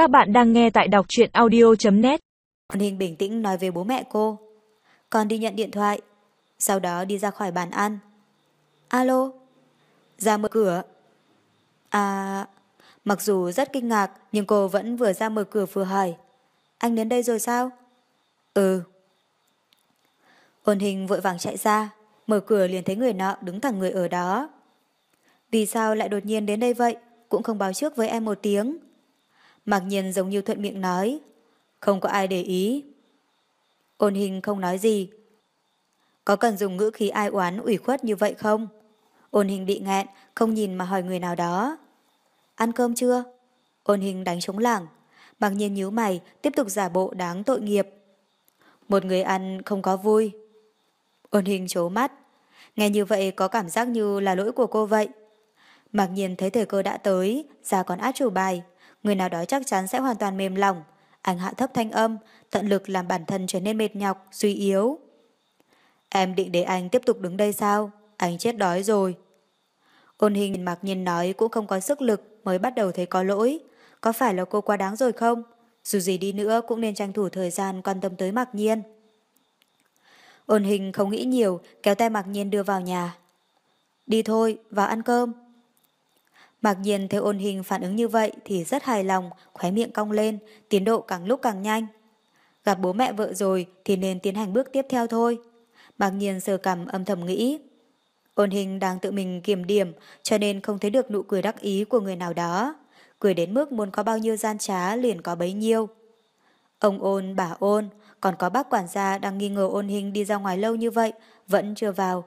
Các bạn đang nghe tại đọc truyện audio.net Ninh hình bình tĩnh nói với bố mẹ cô. Con đi nhận điện thoại. Sau đó đi ra khỏi bàn ăn. Alo? Ra mở cửa. À... Mặc dù rất kinh ngạc, nhưng cô vẫn vừa ra mở cửa vừa hỏi. Anh đến đây rồi sao? Ừ. Ôn hình vội vàng chạy ra. Mở cửa liền thấy người nọ đứng thẳng người ở đó. Vì sao lại đột nhiên đến đây vậy? Cũng không báo trước với em một tiếng. Mặc nhiên giống như thuận miệng nói. Không có ai để ý. Ôn hình không nói gì. Có cần dùng ngữ khí ai oán ủy khuất như vậy không? Ôn hình bị nghẹn, không nhìn mà hỏi người nào đó. Ăn cơm chưa? Ôn hình đánh trống lảng. Mặc nhiên nhíu mày, tiếp tục giả bộ đáng tội nghiệp. Một người ăn không có vui. Ôn hình chố mắt. Nghe như vậy có cảm giác như là lỗi của cô vậy. Mặc nhiên thấy thời cơ đã tới, ra còn át chủ bài. Người nào đó chắc chắn sẽ hoàn toàn mềm lòng. Anh hạ thấp thanh âm, tận lực làm bản thân trở nên mệt nhọc, suy yếu. Em định để anh tiếp tục đứng đây sao? Anh chết đói rồi. Ôn hình mặc nhiên nói cũng không có sức lực mới bắt đầu thấy có lỗi. Có phải là cô quá đáng rồi không? Dù gì đi nữa cũng nên tranh thủ thời gian quan tâm tới mặc nhiên. Ôn hình không nghĩ nhiều, kéo tay mặc nhiên đưa vào nhà. Đi thôi, vào ăn cơm. Mặc nhiên thấy ôn hình phản ứng như vậy thì rất hài lòng, khóe miệng cong lên, tiến độ càng lúc càng nhanh. Gặp bố mẹ vợ rồi thì nên tiến hành bước tiếp theo thôi. Mặc nhiên sờ cầm âm thầm nghĩ. Ôn hình đang tự mình kiểm điểm cho nên không thấy được nụ cười đắc ý của người nào đó. Cười đến mức muốn có bao nhiêu gian trá liền có bấy nhiêu. Ông ôn, bà ôn, còn có bác quản gia đang nghi ngờ ôn hình đi ra ngoài lâu như vậy, vẫn chưa vào.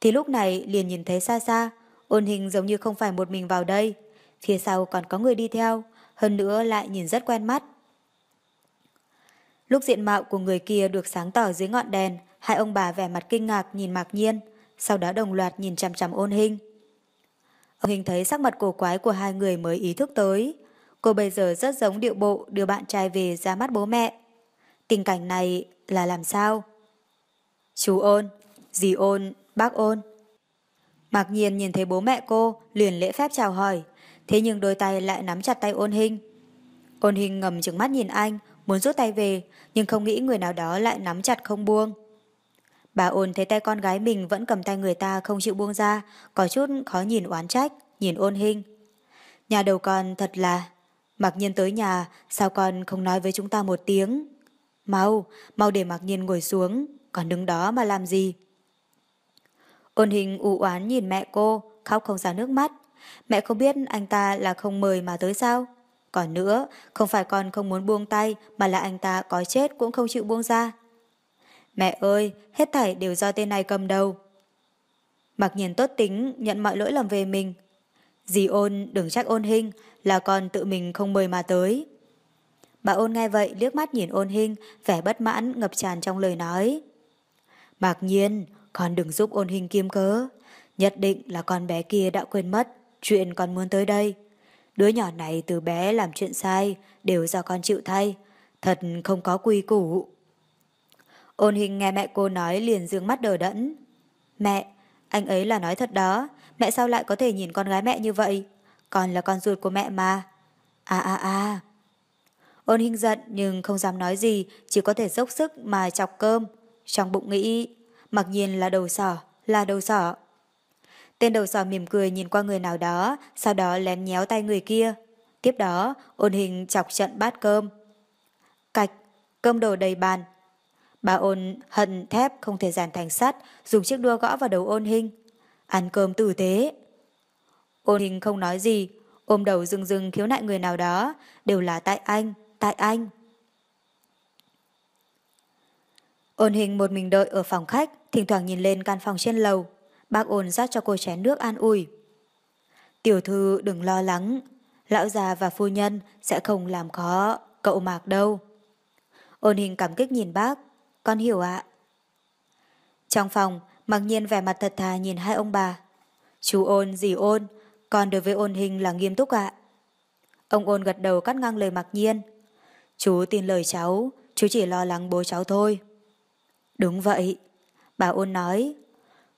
Thì lúc này liền nhìn thấy xa xa, ôn hình giống như không phải một mình vào đây. Phía sau còn có người đi theo, hơn nữa lại nhìn rất quen mắt. Lúc diện mạo của người kia được sáng tỏ dưới ngọn đèn, hai ông bà vẻ mặt kinh ngạc nhìn mạc nhiên, sau đó đồng loạt nhìn chằm chằm ôn hình. Ôn hình thấy sắc mặt cổ quái của hai người mới ý thức tới. Cô bây giờ rất giống điệu bộ đưa bạn trai về ra mắt bố mẹ. Tình cảnh này là làm sao? Chú ôn, dì ôn, bác ôn. Mạc nhiên nhìn thấy bố mẹ cô, liền lễ phép chào hỏi, thế nhưng đôi tay lại nắm chặt tay ôn hình. Ôn hình ngầm trừng mắt nhìn anh, muốn rút tay về, nhưng không nghĩ người nào đó lại nắm chặt không buông. Bà ôn thấy tay con gái mình vẫn cầm tay người ta không chịu buông ra, có chút khó nhìn oán trách, nhìn ôn hình. Nhà đầu con thật là... Mặc nhiên tới nhà, sao con không nói với chúng ta một tiếng? Mau, mau để mặc nhiên ngồi xuống, còn đứng đó mà làm gì? Ôn hình u oán nhìn mẹ cô, khóc không ra nước mắt. Mẹ không biết anh ta là không mời mà tới sao? Còn nữa, không phải con không muốn buông tay mà là anh ta có chết cũng không chịu buông ra. Mẹ ơi, hết thảy đều do tên này cầm đầu. Mặc nhiên tốt tính, nhận mọi lỗi lầm về mình. Dì ôn đừng trách ôn hình, là con tự mình không mời mà tới. Bà ôn nghe vậy liếc mắt nhìn ôn hình, vẻ bất mãn ngập tràn trong lời nói. Mặc nhiên, con đừng giúp ôn hình kiêm cớ. Nhất định là con bé kia đã quên mất chuyện con muốn tới đây. Đứa nhỏ này từ bé làm chuyện sai đều do con chịu thay. Thật không có quy củ. Ôn hình nghe mẹ cô nói liền dương mắt đờ đẫn. Mẹ, anh ấy là nói thật đó. Mẹ sao lại có thể nhìn con gái mẹ như vậy? Con là con ruột của mẹ mà. À à à. Ôn hình giận nhưng không dám nói gì, chỉ có thể dốc sức mà chọc cơm. Trong bụng nghĩ, mặc nhiên là đầu sỏ, là đầu sỏ. Tên đầu sỏ mỉm cười nhìn qua người nào đó, sau đó lén nhéo tay người kia. Tiếp đó, ôn hình chọc trận bát cơm. Cạch, cơm đổ đầy bàn. Bà ôn hận thép không thể giàn thành sắt, dùng chiếc đua gõ vào đầu ôn hình. Ăn cơm tử tế. Ôn hình không nói gì, ôm đầu rừng rừng khiếu nại người nào đó, đều là tại anh, tại anh. Ôn hình một mình đợi ở phòng khách, thỉnh thoảng nhìn lên căn phòng trên lầu. Bác ôn rót cho cô chén nước an ủi. Tiểu thư đừng lo lắng, lão già và phu nhân sẽ không làm khó cậu mạc đâu. Ôn hình cảm kích nhìn bác, con hiểu ạ. Trong phòng, mặc nhiên vẻ mặt thật thà nhìn hai ông bà. Chú ôn, dì ôn, con đối với ôn hình là nghiêm túc ạ. Ông ôn gật đầu cắt ngang lời mặc nhiên. Chú tin lời cháu, chú chỉ lo lắng bố cháu thôi. Đúng vậy. Bà ôn nói.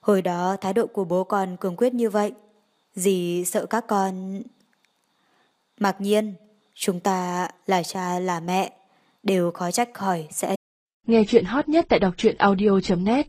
Hồi đó thái độ của bố con cường quyết như vậy. Dì sợ các con... Mặc nhiên, Chúng ta là cha là mẹ, đều khó trách khỏi sẽ... Nghe chuyện hot nhất tại đọc truyện audio.net